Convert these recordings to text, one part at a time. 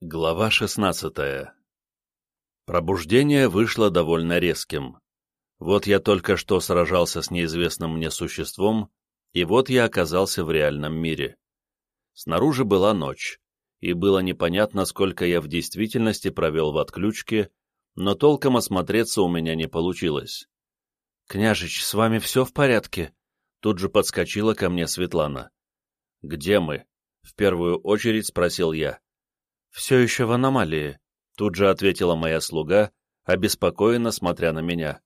Глава 16 Пробуждение вышло довольно резким. Вот я только что сражался с неизвестным мне существом, и вот я оказался в реальном мире. Снаружи была ночь, и было непонятно, сколько я в действительности провел в отключке, но толком осмотреться у меня не получилось. «Княжич, с вами все в порядке?» Тут же подскочила ко мне Светлана. «Где мы?» — в первую очередь спросил я. «Все еще в аномалии», — тут же ответила моя слуга, обеспокоенно смотря на меня.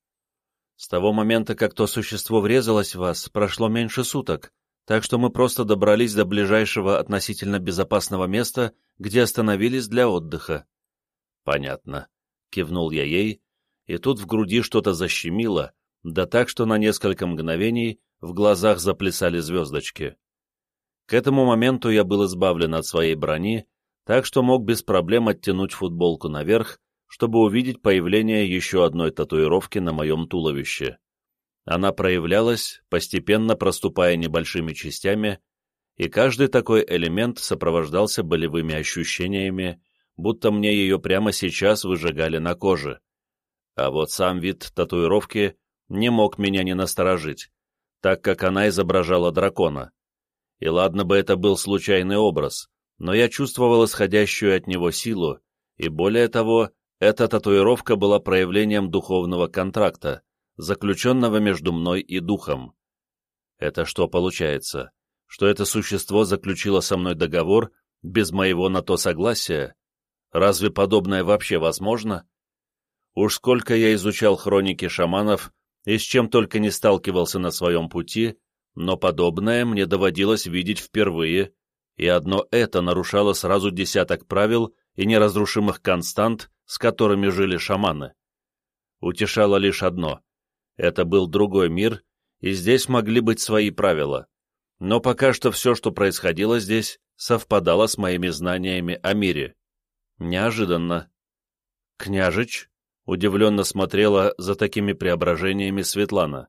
«С того момента, как то существо врезалось в вас, прошло меньше суток, так что мы просто добрались до ближайшего относительно безопасного места, где остановились для отдыха». «Понятно», — кивнул я ей, и тут в груди что-то защемило, да так, что на несколько мгновений в глазах заплясали звездочки. К этому моменту я был избавлен от своей брони так что мог без проблем оттянуть футболку наверх, чтобы увидеть появление еще одной татуировки на моем туловище. Она проявлялась, постепенно проступая небольшими частями, и каждый такой элемент сопровождался болевыми ощущениями, будто мне ее прямо сейчас выжигали на коже. А вот сам вид татуировки не мог меня не насторожить, так как она изображала дракона. И ладно бы это был случайный образ, но я чувствовал исходящую от него силу, и более того, эта татуировка была проявлением духовного контракта, заключенного между мной и духом. Это что получается? Что это существо заключило со мной договор без моего на то согласия? Разве подобное вообще возможно? Уж сколько я изучал хроники шаманов и с чем только не сталкивался на своем пути, но подобное мне доводилось видеть впервые и одно это нарушало сразу десяток правил и неразрушимых констант, с которыми жили шаманы. Утешало лишь одно — это был другой мир, и здесь могли быть свои правила. Но пока что все, что происходило здесь, совпадало с моими знаниями о мире. Неожиданно. «Княжич?» — удивленно смотрела за такими преображениями Светлана.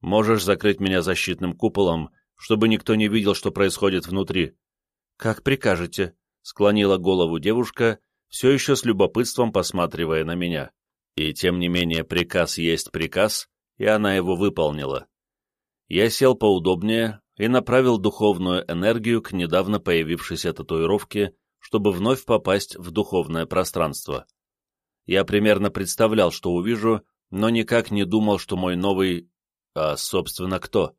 «Можешь закрыть меня защитным куполом чтобы никто не видел, что происходит внутри. «Как прикажете», — склонила голову девушка, все еще с любопытством посматривая на меня. И тем не менее приказ есть приказ, и она его выполнила. Я сел поудобнее и направил духовную энергию к недавно появившейся татуировке, чтобы вновь попасть в духовное пространство. Я примерно представлял, что увижу, но никак не думал, что мой новый... А, собственно, кто?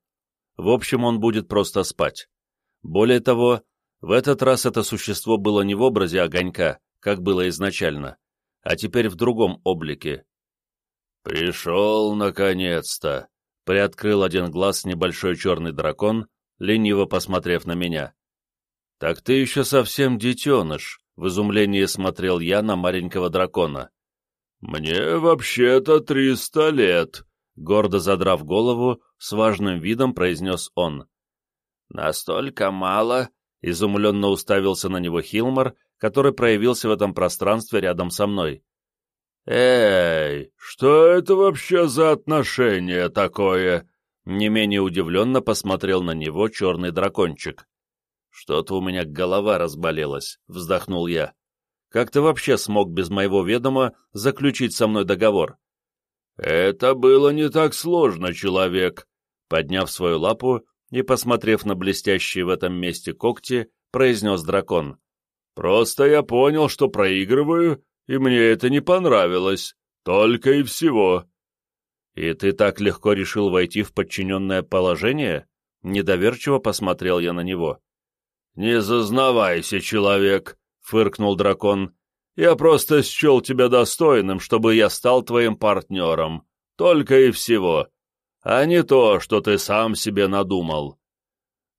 В общем, он будет просто спать. Более того, в этот раз это существо было не в образе огонька, как было изначально, а теперь в другом облике. «Пришел, наконец-то!» — приоткрыл один глаз небольшой черный дракон, лениво посмотрев на меня. «Так ты еще совсем детеныш», — в изумлении смотрел я на маленького дракона. «Мне вообще-то триста лет», Гордо задрав голову, с важным видом произнес он. «Настолько мало?» — изумленно уставился на него Хилмар, который проявился в этом пространстве рядом со мной. «Эй, что это вообще за отношение такое?» Не менее удивленно посмотрел на него черный дракончик. «Что-то у меня голова разболелась», — вздохнул я. «Как ты вообще смог без моего ведома заключить со мной договор?» «Это было не так сложно, человек», — подняв свою лапу и посмотрев на блестящие в этом месте когти, произнес дракон. «Просто я понял, что проигрываю, и мне это не понравилось. Только и всего». «И ты так легко решил войти в подчиненное положение?» Недоверчиво посмотрел я на него. «Не зазнавайся, человек», — фыркнул дракон. Я просто счел тебя достойным, чтобы я стал твоим партнером. Только и всего. А не то, что ты сам себе надумал.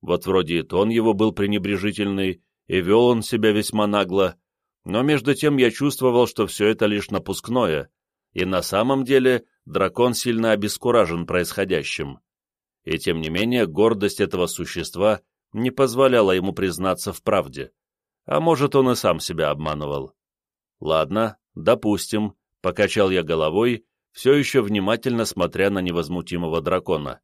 Вот вроде и тон его был пренебрежительный, и вел он себя весьма нагло, но между тем я чувствовал, что все это лишь напускное, и на самом деле дракон сильно обескуражен происходящим. И тем не менее гордость этого существа не позволяла ему признаться в правде, а может он и сам себя обманывал. «Ладно, допустим», — покачал я головой, все еще внимательно смотря на невозмутимого дракона.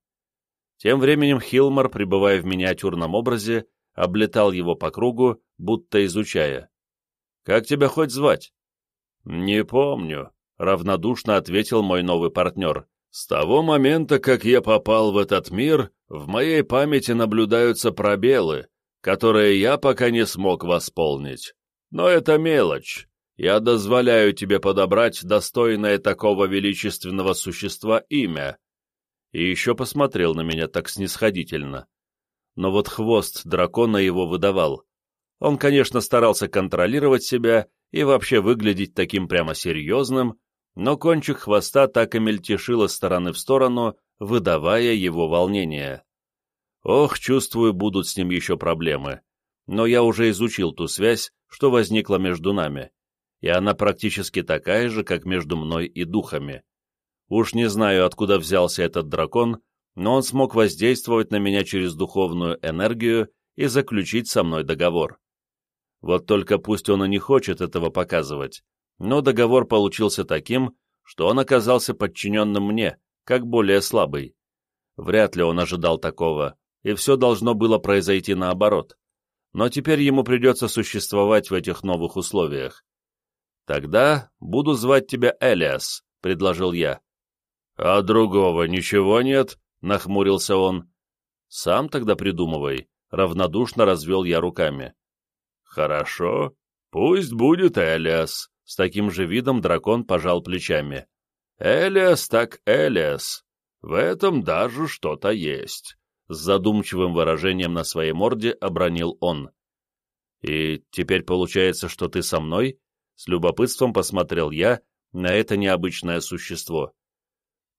Тем временем Хилмар, пребывая в миниатюрном образе, облетал его по кругу, будто изучая. Как тебя хоть звать?» «Не помню», — равнодушно ответил мой новый партнер. «С того момента, как я попал в этот мир, в моей памяти наблюдаются пробелы, которые я пока не смог восполнить. Но это мелочь. Я дозволяю тебе подобрать достойное такого величественного существа имя». И еще посмотрел на меня так снисходительно. Но вот хвост дракона его выдавал. Он, конечно, старался контролировать себя и вообще выглядеть таким прямо серьезным, но кончик хвоста так и мельтешил из стороны в сторону, выдавая его волнение. Ох, чувствую, будут с ним еще проблемы. Но я уже изучил ту связь, что возникла между нами, и она практически такая же, как между мной и духами. Уж не знаю, откуда взялся этот дракон, но он смог воздействовать на меня через духовную энергию и заключить со мной договор. Вот только пусть он и не хочет этого показывать, но договор получился таким, что он оказался подчиненным мне, как более слабый. Вряд ли он ожидал такого, и все должно было произойти наоборот. Но теперь ему придется существовать в этих новых условиях. «Тогда буду звать тебя Элиас», — предложил я. «А другого ничего нет?» — нахмурился он. «Сам тогда придумывай», — равнодушно развел я руками. «Хорошо, пусть будет Элиас», — с таким же видом дракон пожал плечами. «Элиас так Элиас, в этом даже что-то есть», — с задумчивым выражением на своей морде обронил он. «И теперь получается, что ты со мной?» С любопытством посмотрел я на это необычное существо.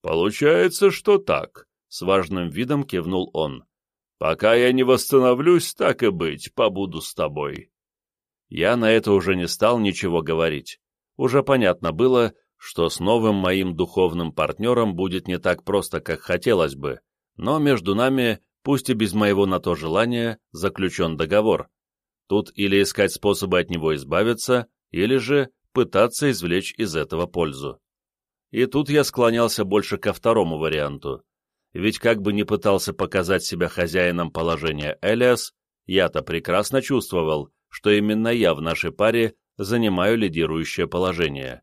«Получается, что так», — с важным видом кивнул он. «Пока я не восстановлюсь, так и быть, побуду с тобой». Я на это уже не стал ничего говорить. Уже понятно было, что с новым моим духовным партнером будет не так просто, как хотелось бы, но между нами, пусть и без моего на то желания, заключен договор. Тут или искать способы от него избавиться, или же пытаться извлечь из этого пользу. И тут я склонялся больше ко второму варианту. Ведь как бы ни пытался показать себя хозяином положения Элиас, я-то прекрасно чувствовал, что именно я в нашей паре занимаю лидирующее положение.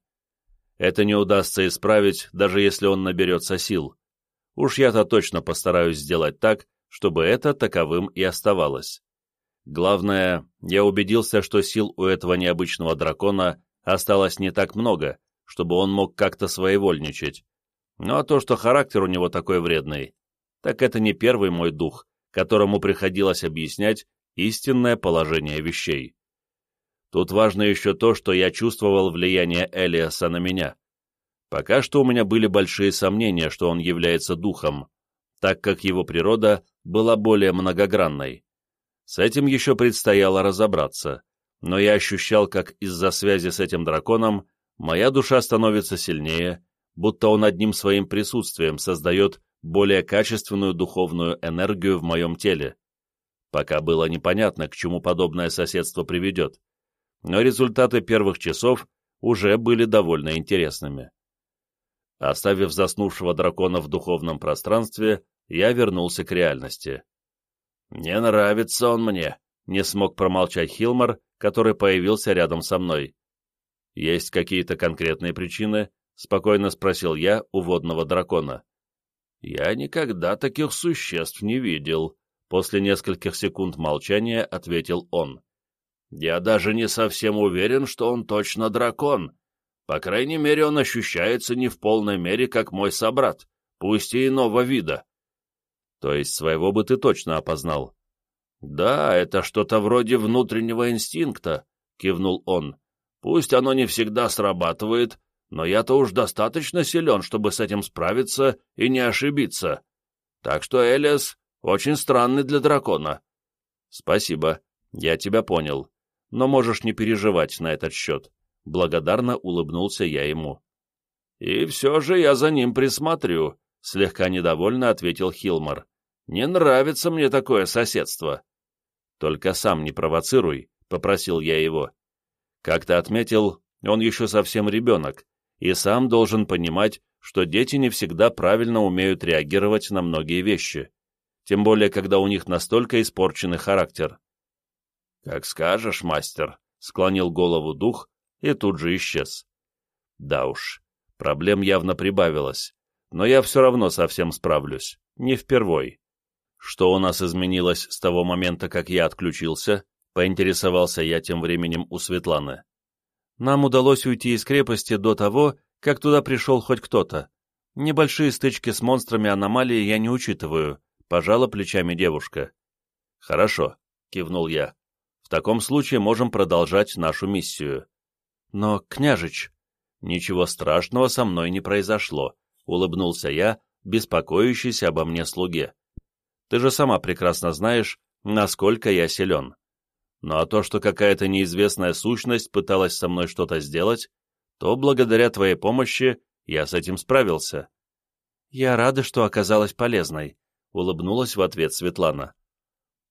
Это не удастся исправить, даже если он наберется сил. Уж я-то точно постараюсь сделать так, чтобы это таковым и оставалось. Главное, я убедился, что сил у этого необычного дракона осталось не так много, чтобы он мог как-то своевольничать. Ну а то, что характер у него такой вредный, так это не первый мой дух, которому приходилось объяснять, истинное положение вещей. Тут важно еще то, что я чувствовал влияние Элиаса на меня. Пока что у меня были большие сомнения, что он является духом, так как его природа была более многогранной. С этим еще предстояло разобраться, но я ощущал, как из-за связи с этим драконом моя душа становится сильнее, будто он одним своим присутствием создает более качественную духовную энергию в моем теле. Пока было непонятно, к чему подобное соседство приведет, но результаты первых часов уже были довольно интересными. Оставив заснувшего дракона в духовном пространстве, я вернулся к реальности. «Не нравится он мне», — не смог промолчать Хилмар, который появился рядом со мной. «Есть какие-то конкретные причины?» — спокойно спросил я у водного дракона. «Я никогда таких существ не видел», После нескольких секунд молчания ответил он. «Я даже не совсем уверен, что он точно дракон. По крайней мере, он ощущается не в полной мере, как мой собрат, пусть и иного вида». «То есть своего бы ты точно опознал?» «Да, это что-то вроде внутреннего инстинкта», — кивнул он. «Пусть оно не всегда срабатывает, но я-то уж достаточно силен, чтобы с этим справиться и не ошибиться. Так что, Элиас, очень странный для дракона. Спасибо, я тебя понял. Но можешь не переживать на этот счет. Благодарно улыбнулся я ему. И все же я за ним присмотрю, слегка недовольно ответил Хилмар. Не нравится мне такое соседство. Только сам не провоцируй, попросил я его. Как ты отметил, он еще совсем ребенок, и сам должен понимать, что дети не всегда правильно умеют реагировать на многие вещи тем более, когда у них настолько испорченный характер. «Как скажешь, мастер», склонил голову дух и тут же исчез. Да уж, проблем явно прибавилось, но я все равно совсем справлюсь, не впервой. Что у нас изменилось с того момента, как я отключился, поинтересовался я тем временем у Светланы. Нам удалось уйти из крепости до того, как туда пришел хоть кто-то. Небольшие стычки с монстрами аномалии я не учитываю, пожала плечами девушка. Хорошо, кивнул я. В таком случае можем продолжать нашу миссию. Но, княжич, ничего страшного со мной не произошло, улыбнулся я, беспокоящийся обо мне слуге. Ты же сама прекрасно знаешь, насколько я силен. Ну а то, что какая-то неизвестная сущность пыталась со мной что-то сделать, то благодаря твоей помощи я с этим справился. Я рада, что оказалась полезной, улыбнулась в ответ Светлана.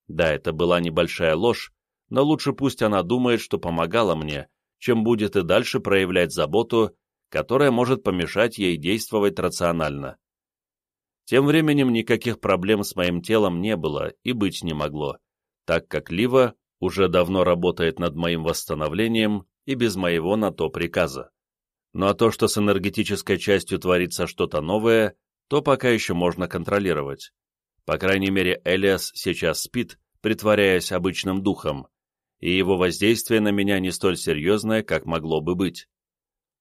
Да, это была небольшая ложь, но лучше пусть она думает, что помогала мне, чем будет и дальше проявлять заботу, которая может помешать ей действовать рационально. Тем временем никаких проблем с моим телом не было и быть не могло, так как Лива уже давно работает над моим восстановлением и без моего на то приказа. Ну а то, что с энергетической частью творится что-то новое, то пока еще можно контролировать. По крайней мере, Элиас сейчас спит, притворяясь обычным духом, и его воздействие на меня не столь серьезное, как могло бы быть.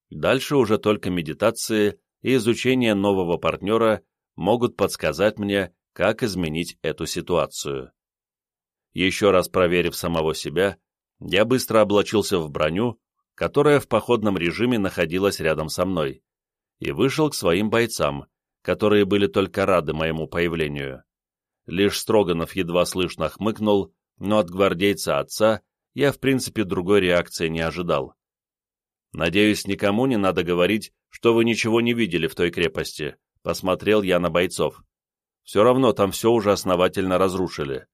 Дальше уже только медитации и изучение нового партнера могут подсказать мне, как изменить эту ситуацию. Еще раз проверив самого себя, я быстро облачился в броню, которая в походном режиме находилась рядом со мной, и вышел к своим бойцам, которые были только рады моему появлению. Лишь Строганов едва слышно хмыкнул, но от гвардейца отца я, в принципе, другой реакции не ожидал. «Надеюсь, никому не надо говорить, что вы ничего не видели в той крепости», — посмотрел я на бойцов. «Все равно там все уже основательно разрушили.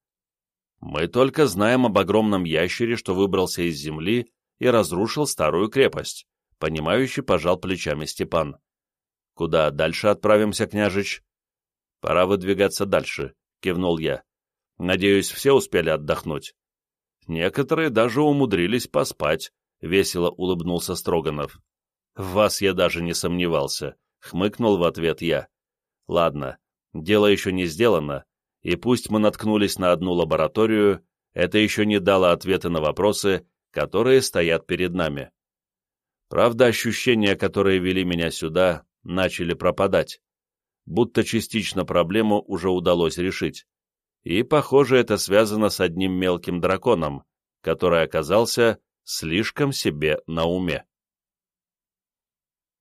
Мы только знаем об огромном ящере, что выбрался из земли и разрушил старую крепость. Понимающий пожал плечами Степан. Куда дальше отправимся, княжич? Пора выдвигаться дальше, кивнул я. Надеюсь, все успели отдохнуть. Некоторые даже умудрились поспать, весело улыбнулся Строганов. В вас я даже не сомневался, хмыкнул в ответ я. Ладно, дело еще не сделано, и пусть мы наткнулись на одну лабораторию, это еще не дало ответа на вопросы, которые стоят перед нами. Правда, ощущения, которые вели меня сюда, начали пропадать, будто частично проблему уже удалось решить. И, похоже, это связано с одним мелким драконом, который оказался слишком себе на уме.